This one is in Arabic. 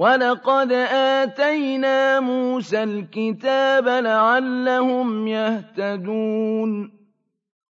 وَلَقَدْ آتَيْنَا مُوسَى الْكِتَابَ لَعَلَّهُمْ يَهْتَدُونَ